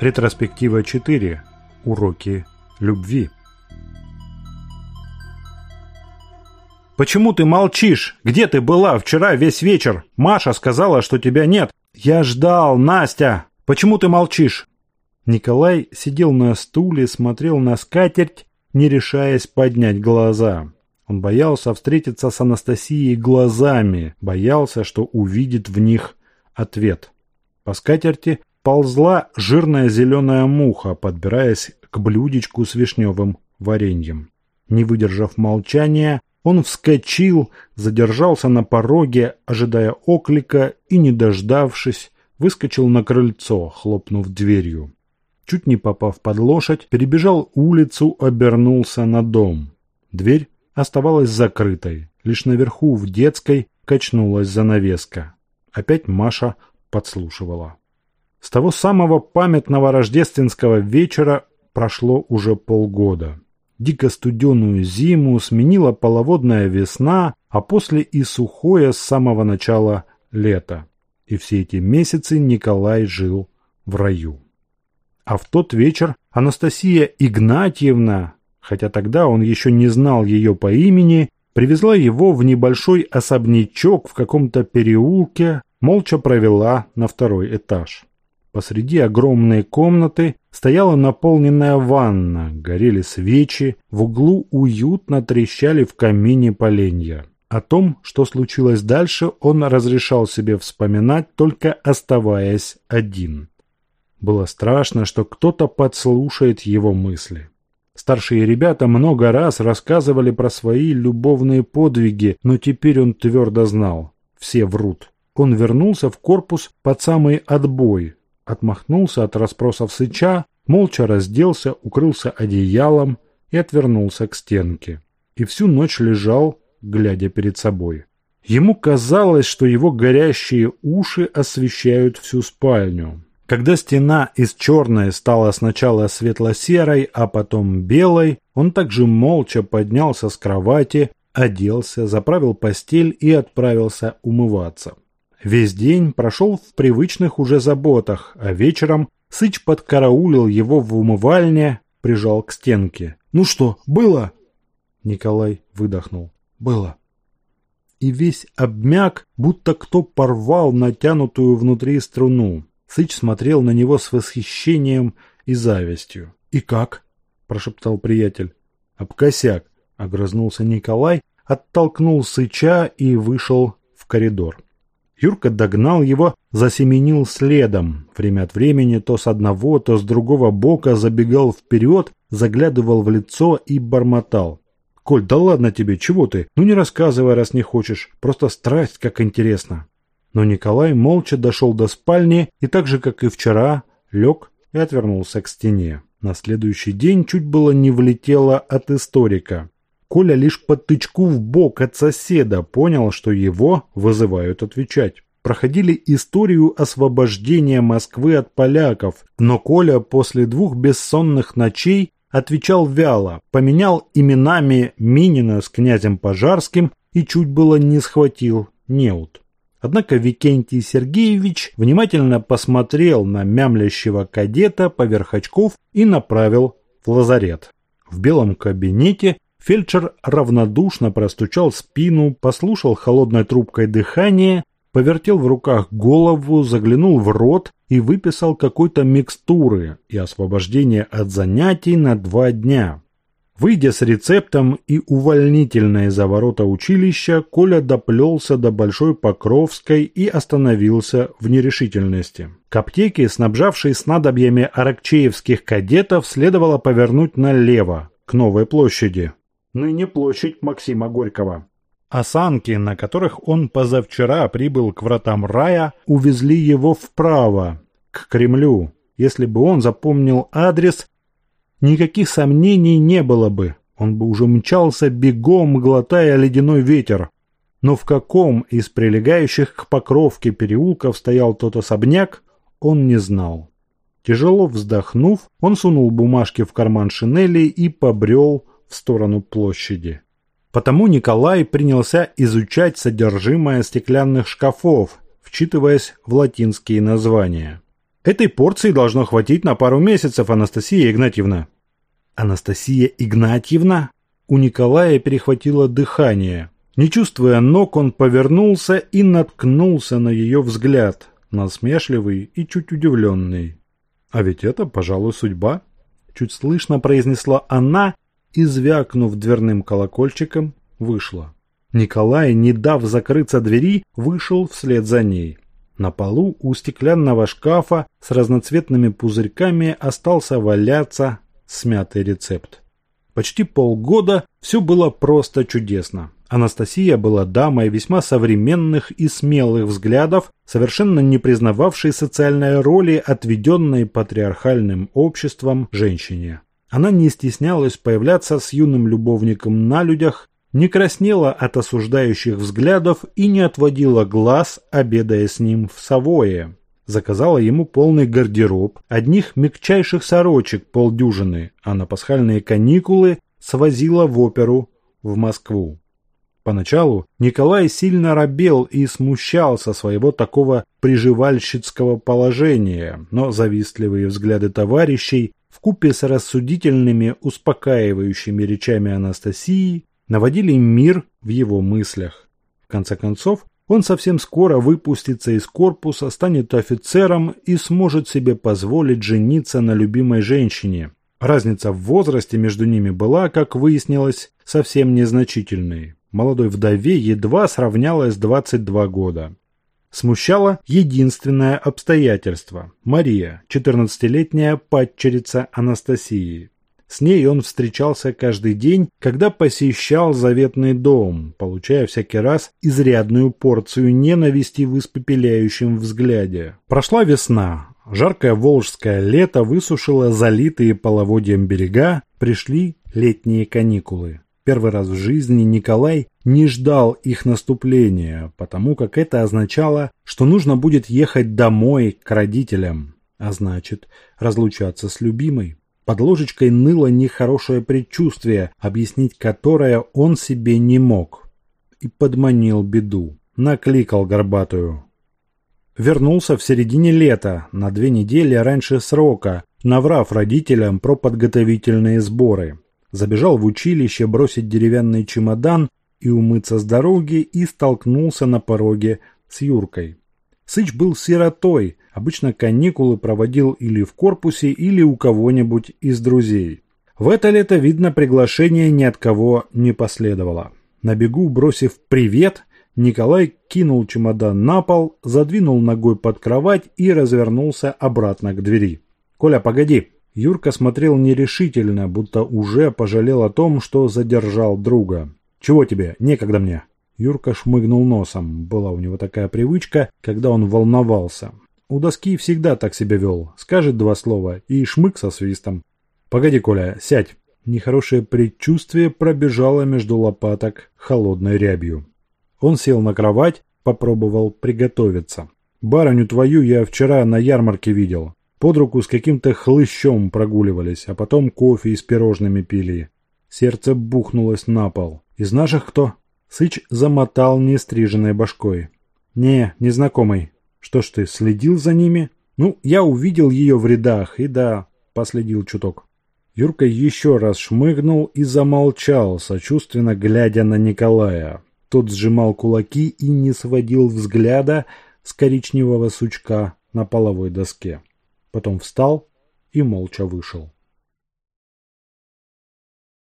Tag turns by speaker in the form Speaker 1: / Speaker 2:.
Speaker 1: Ретроспектива 4. Уроки любви. «Почему ты молчишь? Где ты была вчера весь вечер? Маша сказала, что тебя нет. Я ждал, Настя! Почему ты молчишь?» Николай сидел на стуле, смотрел на скатерть, не решаясь поднять глаза. Он боялся встретиться с Анастасией глазами, боялся, что увидит в них ответ. По скатерти ползла жирная зеленая муха, подбираясь к блюдечку с вишневым вареньем. Не выдержав молчания, он вскочил, задержался на пороге, ожидая оклика и, не дождавшись, выскочил на крыльцо, хлопнув дверью. Чуть не попав под лошадь, перебежал улицу, обернулся на дом. Дверь оставалась закрытой. Лишь наверху, в детской, качнулась занавеска. Опять Маша подслушивала. С того самого памятного рождественского вечера прошло уже полгода. Дико студеную зиму сменила половодная весна, а после и сухое с самого начала лето. И все эти месяцы Николай жил в раю. А в тот вечер Анастасия Игнатьевна, хотя тогда он еще не знал ее по имени, привезла его в небольшой особнячок в каком-то переулке, молча провела на второй этаж. Посреди огромной комнаты стояла наполненная ванна, горели свечи, в углу уютно трещали в камине поленья. О том, что случилось дальше, он разрешал себе вспоминать, только оставаясь один. Было страшно, что кто-то подслушает его мысли. Старшие ребята много раз рассказывали про свои любовные подвиги, но теперь он твердо знал – все врут. Он вернулся в корпус под самый отбой, отмахнулся от расспросов сыча, молча разделся, укрылся одеялом и отвернулся к стенке. И всю ночь лежал, глядя перед собой. Ему казалось, что его горящие уши освещают всю спальню. Когда стена из черной стала сначала светло-серой, а потом белой, он также молча поднялся с кровати, оделся, заправил постель и отправился умываться. Весь день прошел в привычных уже заботах, а вечером Сыч подкараулил его в умывальне, прижал к стенке. «Ну что, было?» Николай выдохнул. «Было». И весь обмяк, будто кто порвал натянутую внутри струну. Сыч смотрел на него с восхищением и завистью. «И как?» – прошептал приятель. «Обкосяк», – огрызнулся Николай, оттолкнул Сыча и вышел в коридор. Юрка догнал его, засеменил следом. Время от времени то с одного, то с другого бока забегал вперед, заглядывал в лицо и бормотал. «Коль, да ладно тебе, чего ты? Ну не рассказывай, раз не хочешь. Просто страсть, как интересно». Но Николай молча дошел до спальни и так же, как и вчера, лег и отвернулся к стене. На следующий день чуть было не влетело от историка. Коля лишь по тычку в бок от соседа понял, что его вызывают отвечать. Проходили историю освобождения Москвы от поляков, но Коля после двух бессонных ночей отвечал вяло, поменял именами Минина с князем Пожарским и чуть было не схватил неуд. Однако Викентий Сергеевич внимательно посмотрел на мямлящего кадета поверх очков и направил в лазарет. В белом кабинете Фельдшер равнодушно простучал спину, послушал холодной трубкой дыхание, повертел в руках голову, заглянул в рот и выписал какой-то микстуры и освобождение от занятий на два дня. Выйдя с рецептом и увольнительной за ворота училища, Коля доплелся до Большой Покровской и остановился в нерешительности. К аптеке, снабжавшей снадобьями аракчеевских кадетов, следовало повернуть налево, к Новой площади ныне площадь Максима Горького. Осанки, на которых он позавчера прибыл к вратам рая, увезли его вправо, к Кремлю. Если бы он запомнил адрес, никаких сомнений не было бы. Он бы уже мчался бегом, глотая ледяной ветер. Но в каком из прилегающих к Покровке переулков стоял тот особняк, он не знал. Тяжело вздохнув, он сунул бумажки в карман шинели и побрел в сторону площади. Потому Николай принялся изучать содержимое стеклянных шкафов, вчитываясь в латинские названия. Этой порции должно хватить на пару месяцев, Анастасия Игнатьевна». «Анастасия Игнатьевна?» У Николая перехватило дыхание. Не чувствуя ног, он повернулся и наткнулся на ее взгляд, насмешливый и чуть удивленный. «А ведь это, пожалуй, судьба», — чуть слышно произнесла она и, звякнув дверным колокольчиком, вышла. Николай, не дав закрыться двери, вышел вслед за ней. На полу у стеклянного шкафа с разноцветными пузырьками остался валяться смятый рецепт. Почти полгода все было просто чудесно. Анастасия была дамой весьма современных и смелых взглядов, совершенно не признававшей социальной роли, отведенной патриархальным обществом женщине. Она не стеснялась появляться с юным любовником на людях, не краснела от осуждающих взглядов и не отводила глаз, обедая с ним в Савое. Заказала ему полный гардероб, одних мягчайших сорочек полдюжины, а на пасхальные каникулы свозила в оперу в Москву. Поначалу Николай сильно робел и смущался своего такого приживальщицкого положения, но завистливые взгляды товарищей вкупе с рассудительными, успокаивающими речами Анастасии наводили мир в его мыслях. В конце концов, он совсем скоро выпустится из корпуса, станет офицером и сможет себе позволить жениться на любимой женщине. Разница в возрасте между ними была, как выяснилось, совсем незначительной. Молодой вдове едва сравнялось 22 года. Смущало единственное обстоятельство. Мария, 14-летняя падчерица Анастасии. С ней он встречался каждый день, когда посещал заветный дом, получая всякий раз изрядную порцию ненависти в испепеляющем взгляде. Прошла весна. Жаркое волжское лето высушило залитые половодьем берега, пришли летние каникулы. Первый раз в жизни Николай не ждал их наступления, потому как это означало, что нужно будет ехать домой к родителям, а значит, разлучаться с любимой. Под ложечкой ныло нехорошее предчувствие, объяснить которое он себе не мог. И подманил беду. Накликал горбатую. Вернулся в середине лета, на две недели раньше срока, наврав родителям про подготовительные сборы. Забежал в училище бросить деревянный чемодан и умыться с дороги и столкнулся на пороге с Юркой. Сыч был сиротой, обычно каникулы проводил или в корпусе, или у кого-нибудь из друзей. В это лето, видно, приглашение ни от кого не последовало. На бегу, бросив «привет», Николай кинул чемодан на пол, задвинул ногой под кровать и развернулся обратно к двери. «Коля, погоди!» Юрка смотрел нерешительно, будто уже пожалел о том, что задержал друга. «Чего тебе? Некогда мне!» Юрка шмыгнул носом. Была у него такая привычка, когда он волновался. У доски всегда так себя вел. Скажет два слова и шмык со свистом. «Погоди, Коля, сядь». Нехорошее предчувствие пробежало между лопаток холодной рябью. Он сел на кровать, попробовал приготовиться. «Барыню твою я вчера на ярмарке видел. Под руку с каким-то хлыщом прогуливались, а потом кофе с пирожными пили. Сердце бухнулось на пол. Из наших кто?» Сыч замотал нестриженной башкой. «Не, незнакомый. Что ж ты, следил за ними?» «Ну, я увидел ее в рядах, и да, последил чуток». Юрка еще раз шмыгнул и замолчал, сочувственно глядя на Николая. Тот сжимал кулаки и не сводил взгляда с коричневого сучка на половой доске. Потом встал и молча вышел.